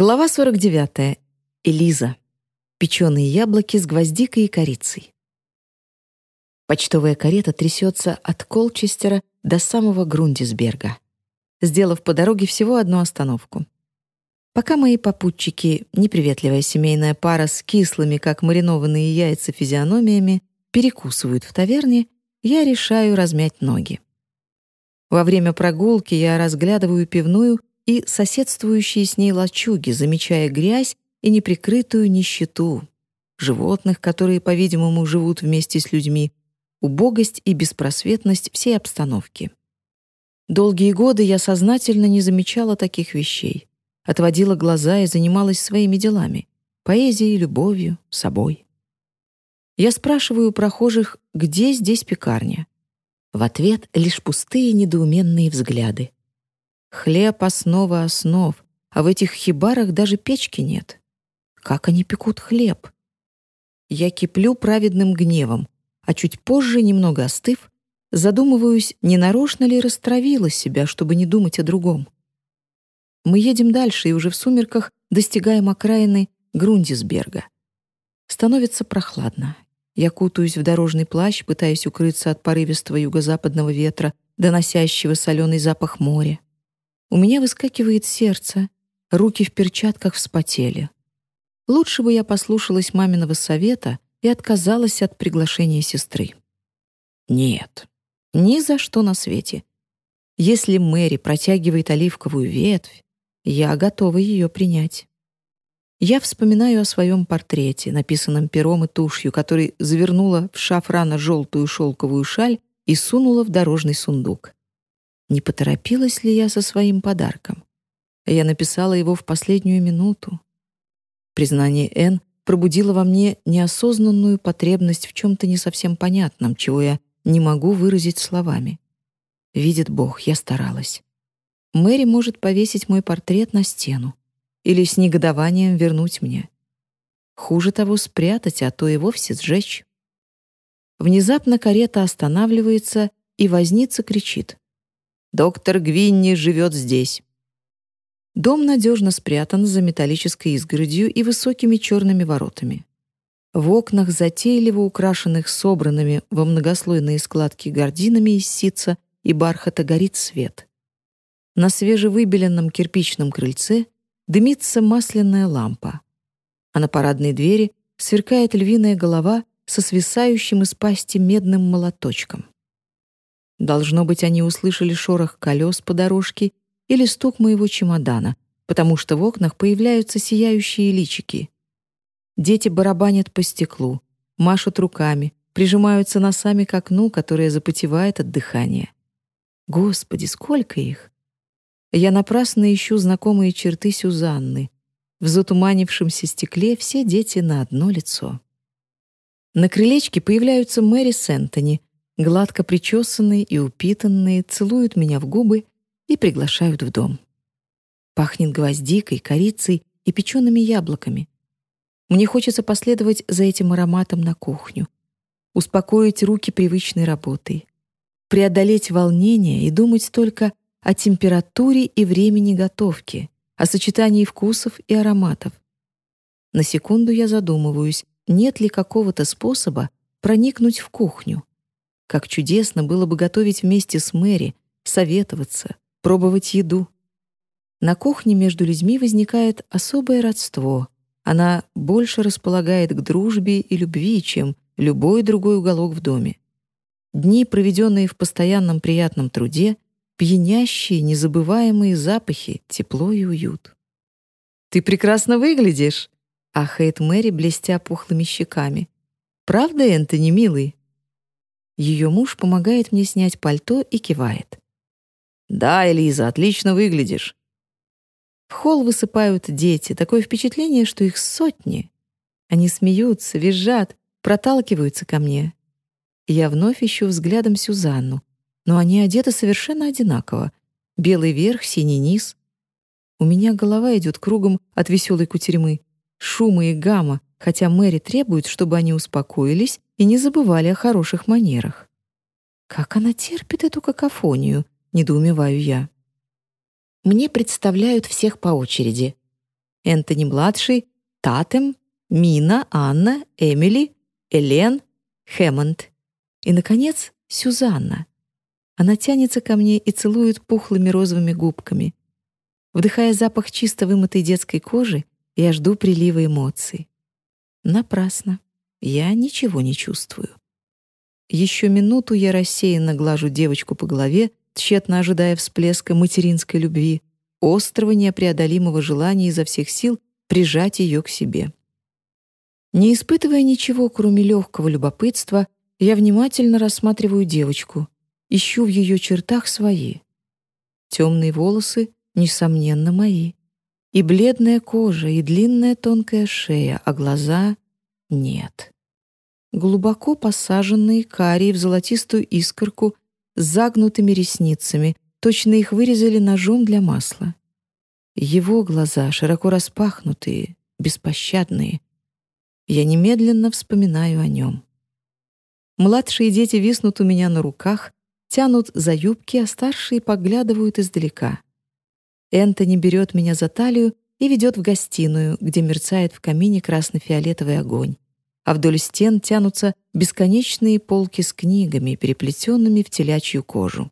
Глава 49. Элиза. Печеные яблоки с гвоздикой и корицей. Почтовая карета трясется от Колчестера до самого Грундисберга, сделав по дороге всего одну остановку. Пока мои попутчики, неприветливая семейная пара с кислыми, как маринованные яйца, физиономиями, перекусывают в таверне, я решаю размять ноги. Во время прогулки я разглядываю пивную и соседствующие с ней лачуги, замечая грязь и неприкрытую нищету, животных, которые, по-видимому, живут вместе с людьми, убогость и беспросветность всей обстановки. Долгие годы я сознательно не замечала таких вещей, отводила глаза и занималась своими делами — поэзией, любовью, собой. Я спрашиваю прохожих, где здесь пекарня. В ответ лишь пустые недоуменные взгляды. Хлеб — основа основ, а в этих хибарах даже печки нет. Как они пекут хлеб? Я киплю праведным гневом, а чуть позже, немного остыв, задумываюсь, не нарочно ли растравила себя, чтобы не думать о другом. Мы едем дальше и уже в сумерках достигаем окраины Грундисберга. Становится прохладно. Я кутаюсь в дорожный плащ, пытаясь укрыться от порывистого юго-западного ветра, доносящего соленый запах моря. У меня выскакивает сердце, руки в перчатках вспотели. Лучше бы я послушалась маминого совета и отказалась от приглашения сестры. Нет, ни за что на свете. Если Мэри протягивает оливковую ветвь, я готова ее принять. Я вспоминаю о своем портрете, написанном пером и тушью, который завернула в шафрано-желтую шелковую шаль и сунула в дорожный сундук. Не поторопилась ли я со своим подарком? Я написала его в последнюю минуту. Признание Н пробудило во мне неосознанную потребность в чем-то не совсем понятном, чего я не могу выразить словами. Видит Бог, я старалась. Мэри может повесить мой портрет на стену или с негодованием вернуть мне. Хуже того, спрятать, а то и вовсе сжечь. Внезапно карета останавливается, и возница кричит. Доктор Гвинни живет здесь». Дом надежно спрятан за металлической изгородью и высокими черными воротами. В окнах, затейливо украшенных собранными во многослойные складки гординами из ситца и бархата, горит свет. На свежевыбеленном кирпичном крыльце дымится масляная лампа, а на парадной двери сверкает львиная голова со свисающим из пасти медным молоточком. Должно быть, они услышали шорох колес по дорожке или стук моего чемодана, потому что в окнах появляются сияющие личики. Дети барабанят по стеклу, машут руками, прижимаются носами к окну, которое запотевает от дыхания. Господи, сколько их! Я напрасно ищу знакомые черты Сюзанны. В затуманившемся стекле все дети на одно лицо. На крылечке появляются Мэри с Энтони, гладко причесанные и упитанные, целуют меня в губы и приглашают в дом. Пахнет гвоздикой, корицей и печеными яблоками. Мне хочется последовать за этим ароматом на кухню, успокоить руки привычной работой, преодолеть волнение и думать только о температуре и времени готовки, о сочетании вкусов и ароматов. На секунду я задумываюсь, нет ли какого-то способа проникнуть в кухню, как чудесно было бы готовить вместе с Мэри, советоваться, пробовать еду. На кухне между людьми возникает особое родство. Она больше располагает к дружбе и любви, чем любой другой уголок в доме. Дни, проведенные в постоянном приятном труде, пьянящие, незабываемые запахи, тепло и уют. «Ты прекрасно выглядишь!» — ахает Мэри, блестя пухлыми щеками. «Правда, Энтони, милый?» Ее муж помогает мне снять пальто и кивает. «Да, Элиза, отлично выглядишь». В холл высыпают дети, такое впечатление, что их сотни. Они смеются, визжат, проталкиваются ко мне. Я вновь ищу взглядом Сюзанну, но они одеты совершенно одинаково. Белый верх, синий низ. У меня голова идет кругом от веселой кутерьмы. Шума и гамма, хотя Мэри требует, чтобы они успокоились и не забывали о хороших манерах. Как она терпит эту какофонию, недоумеваю я. Мне представляют всех по очереди. Энтони-младший, Татем, Мина, Анна, Эмили, Элен, Хэммонд. И, наконец, Сюзанна. Она тянется ко мне и целует пухлыми розовыми губками. Вдыхая запах чисто вымытой детской кожи, я жду прилива эмоций. Напрасно. Я ничего не чувствую. Еще минуту я рассеянно глажу девочку по голове, тщетно ожидая всплеска материнской любви, острого непреодолимого желания изо всех сил прижать ее к себе. Не испытывая ничего, кроме легкого любопытства, я внимательно рассматриваю девочку, ищу в ее чертах свои. Темные волосы, несомненно, мои. И бледная кожа, и длинная тонкая шея, а глаза — нет. Глубоко посаженные карие в золотистую искорку с загнутыми ресницами, точно их вырезали ножом для масла. Его глаза широко распахнутые, беспощадные. Я немедленно вспоминаю о нем. Младшие дети виснут у меня на руках, тянут за юбки, а старшие поглядывают издалека. Энтони берет меня за талию и ведет в гостиную, где мерцает в камине красно-фиолетовый огонь, а вдоль стен тянутся бесконечные полки с книгами, переплетенными в телячью кожу.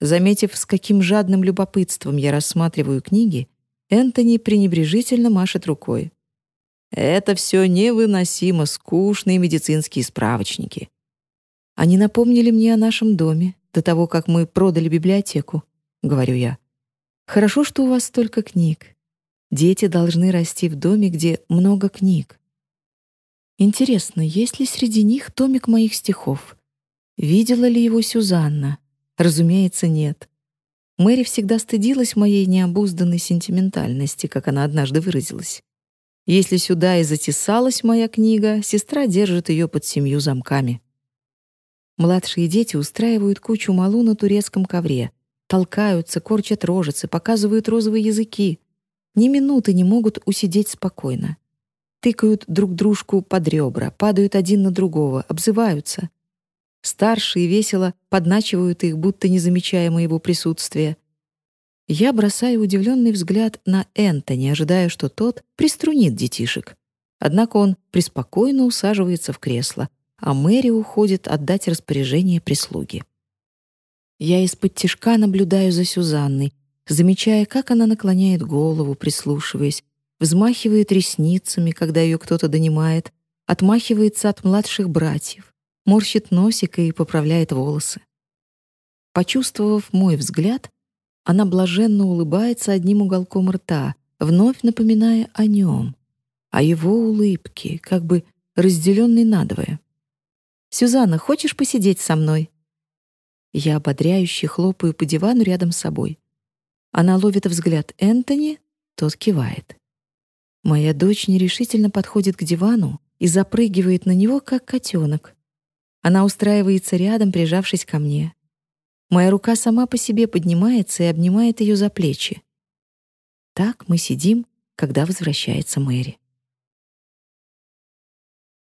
Заметив, с каким жадным любопытством я рассматриваю книги, Энтони пренебрежительно машет рукой. Это все невыносимо скучные медицинские справочники. Они напомнили мне о нашем доме до того, как мы продали библиотеку, говорю я. Хорошо, что у вас столько книг. Дети должны расти в доме, где много книг. Интересно, есть ли среди них томик моих стихов? Видела ли его Сюзанна? Разумеется, нет. Мэри всегда стыдилась моей необузданной сентиментальности, как она однажды выразилась. Если сюда и затесалась моя книга, сестра держит ее под семью замками. Младшие дети устраивают кучу малу на турецком ковре, толкаются, корчат рожицы, показывают розовые языки. Ни минуты не могут усидеть спокойно. Тыкают друг дружку под ребра, падают один на другого, обзываются. Старшие весело подначивают их, будто не замечая моего присутствия. Я бросаю удивленный взгляд на Энтони, ожидая, что тот приструнит детишек. Однако он преспокойно усаживается в кресло, а Мэри уходит отдать распоряжение прислуги. Я из-под тишка наблюдаю за Сюзанной, замечая, как она наклоняет голову, прислушиваясь, взмахивает ресницами, когда ее кто-то донимает, отмахивается от младших братьев, морщит носик и поправляет волосы. Почувствовав мой взгляд, она блаженно улыбается одним уголком рта, вновь напоминая о нем, о его улыбке, как бы разделенной надвое. «Сюзанна, хочешь посидеть со мной?» Я ободряюще хлопаю по дивану рядом с собой. Она ловит взгляд Энтони, тот кивает. Моя дочь нерешительно подходит к дивану и запрыгивает на него, как котенок. Она устраивается рядом, прижавшись ко мне. Моя рука сама по себе поднимается и обнимает ее за плечи. Так мы сидим, когда возвращается Мэри.